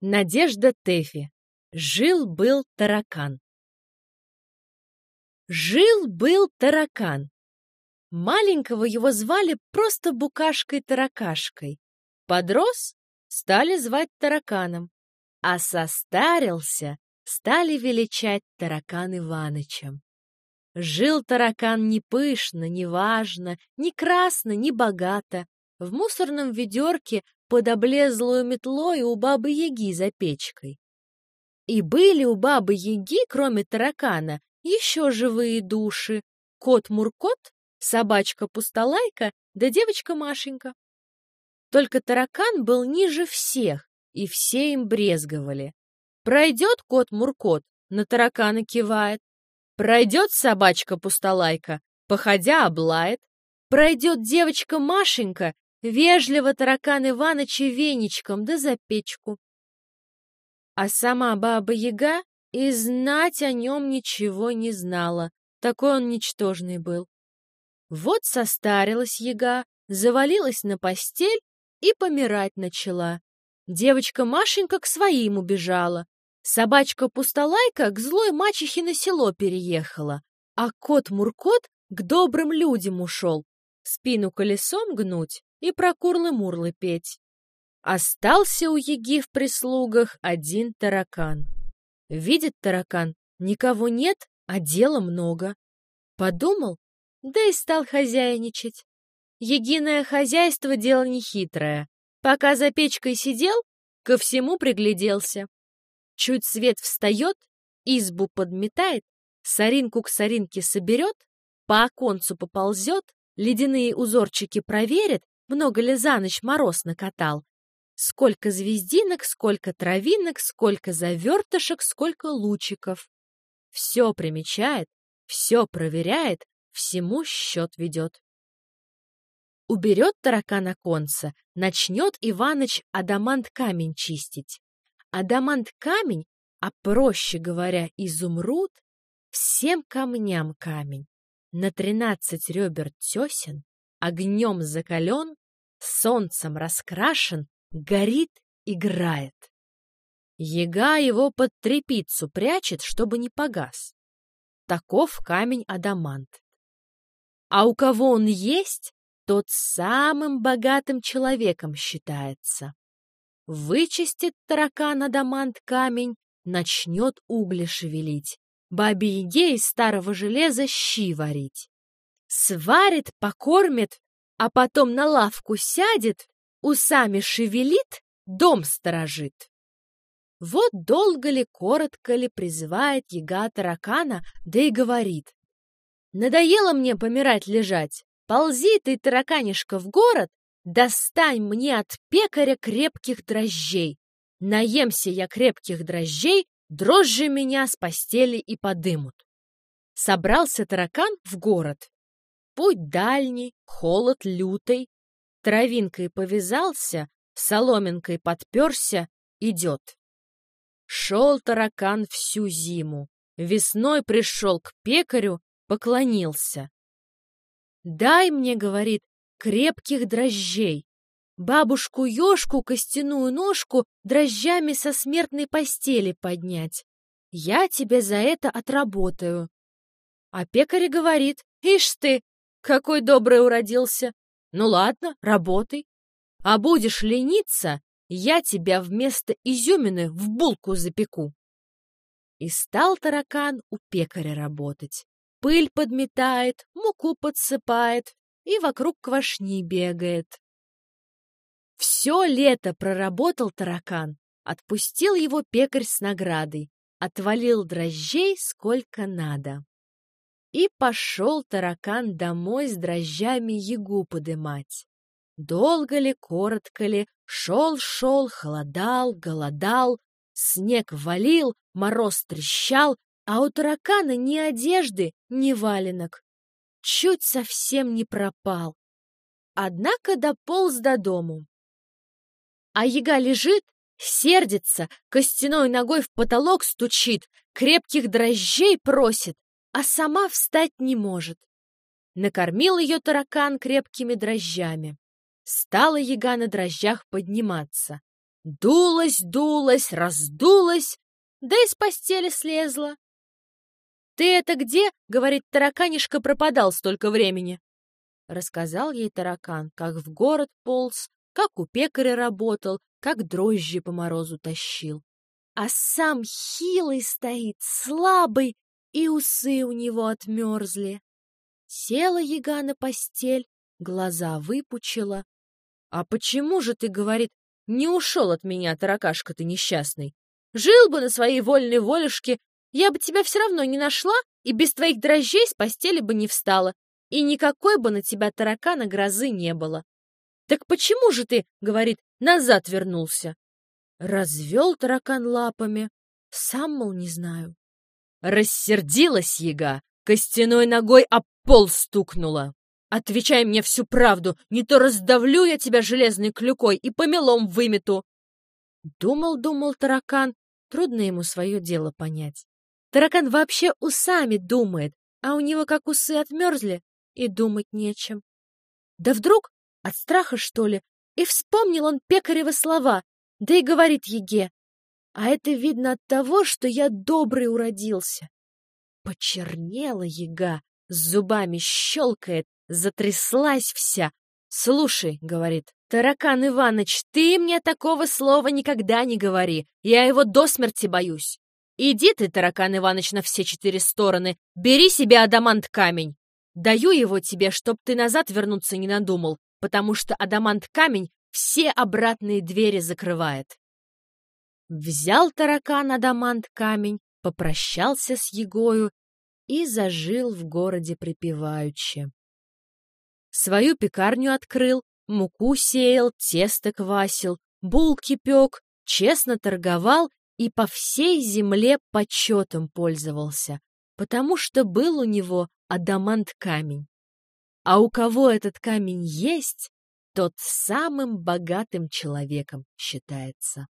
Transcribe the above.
Надежда Тэфи. Жил-был таракан. Жил-был таракан. Маленького его звали просто Букашкой-таракашкой. Подрос — стали звать тараканом. А состарился — стали величать таракан Иванычем. Жил таракан не пышно, не важно, не красно, не богато. В мусорном ведерке под облезлую метлой у бабы-яги за печкой. И были у бабы-яги, кроме таракана, еще живые души. Кот-муркот, собачка-пустолайка да девочка Машенька. Только таракан был ниже всех, и все им брезговали. Пройдет кот-муркот, на таракана кивает. Пройдет собачка-пустолайка, походя облает. Пройдет девочка Машенька, Вежливо таракан Иваныча веничком да за печку. А сама баба-яга и знать о нем ничего не знала, такой он ничтожный был. Вот состарилась яга, завалилась на постель и помирать начала. Девочка Машенька к своим убежала. Собачка-пустолайка к злой мачехе на село переехала, а кот-муркот к добрым людям ушел, спину колесом гнуть и про курлы-мурлы петь. Остался у Еги в прислугах один таракан. Видит таракан, никого нет, а дела много. Подумал, да и стал хозяйничать. Егиное хозяйство — дело нехитрое. Пока за печкой сидел, ко всему пригляделся. Чуть свет встает, избу подметает, соринку к соринке соберет, по оконцу поползет, ледяные узорчики проверит, много ли за ночь мороз накатал. Сколько звездинок, сколько травинок, сколько завертышек, сколько лучиков. Все примечает, все проверяет, всему счет ведет. Уберет таракана конца, начнет Иваныч адамант камень чистить. Адамант камень, а проще говоря, изумруд, всем камням камень. На тринадцать ребер тесен, огнем закален, солнцем раскрашен, горит, играет. Ега его под трепицу прячет, чтобы не погас. Таков камень адамант. А у кого он есть, тот самым богатым человеком считается. Вычистит таракан адамант камень, начнет угли шевелить, бабе Еге из старого железа щи варить. Сварит, покормит, а потом на лавку сядет, усами шевелит, дом сторожит. Вот долго ли, коротко ли призывает яга таракана, да и говорит. Надоело мне помирать лежать. Ползи ты, тараканишка, в город, достань мне от пекаря крепких дрожжей. Наемся я крепких дрожжей, дрожжи меня с постели и подымут. Собрался таракан в город. Путь дальний, холод лютый. Травинкой повязался, соломинкой подперся, идет. Шел таракан всю зиму. Весной пришел к пекарю, поклонился. «Дай мне, — говорит, — крепких дрожжей, бабушку-ешку костяную ножку дрожжами со смертной постели поднять. Я тебе за это отработаю». А пекарь говорит, «Ишь ты, какой добрый уродился! Ну ладно, работай. А будешь лениться, я тебя вместо изюмины в булку запеку. И стал таракан у пекаря работать. Пыль подметает, муку подсыпает и вокруг квашни бегает. Все лето проработал таракан, отпустил его пекарь с наградой, отвалил дрожжей сколько надо. И пошел таракан домой с дрожжами ягу подымать. Долго ли, коротко ли, шел-шел, холодал, голодал, снег валил, мороз трещал, а у таракана ни одежды, ни валенок. Чуть совсем не пропал. Однако дополз до дому. А яга лежит, сердится, костяной ногой в потолок стучит, крепких дрожжей просит, а сама встать не может. Накормил ее таракан крепкими дрожжами. Стала яга на дрожжах подниматься. Дулась, дулась, раздулась, да из постели слезла. «Ты это где?» — говорит, тараканишка пропадал столько времени. Рассказал ей таракан, как в город полз, как у пекаря работал, как дрожжи по морозу тащил. А сам хилый стоит, слабый, и усы у него отмерзли. Села яга на постель, глаза выпучила. «А почему же ты, — говорит, — не ушел от меня, таракашка ты несчастный? Жил бы на своей вольной волюшке, я бы тебя все равно не нашла и без твоих дрожжей с постели бы не встала, и никакой бы на тебя таракана грозы не было. Так почему же ты, — говорит, — назад вернулся?» Развел таракан лапами. Сам, мол, не знаю. Рассердилась яга, костяной ногой об пол стукнула. Отвечай мне всю правду, не то раздавлю я тебя железной клюкой и помелом вымету. Думал-думал таракан, трудно ему свое дело понять. Таракан вообще усами думает, а у него как усы отмерзли, и думать нечем. Да вдруг, от страха что ли, и вспомнил он пекаревы слова, да и говорит Еге, а это видно от того, что я добрый уродился. Почернела Ега, с зубами щелкает, затряслась вся. «Слушай», — говорит, — «Таракан Иваныч, ты мне такого слова никогда не говори, я его до смерти боюсь. Иди ты, Таракан Иваныч, на все четыре стороны, бери себе адамант-камень. Даю его тебе, чтоб ты назад вернуться не надумал, потому что адамант-камень все обратные двери закрывает». Взял таракан адамант-камень, попрощался с Егою и зажил в городе припеваючи. Свою пекарню открыл, муку сеял, тесто квасил, булки пек, честно торговал и по всей земле почетом пользовался, потому что был у него адамант-камень. А у кого этот камень есть, тот самым богатым человеком считается.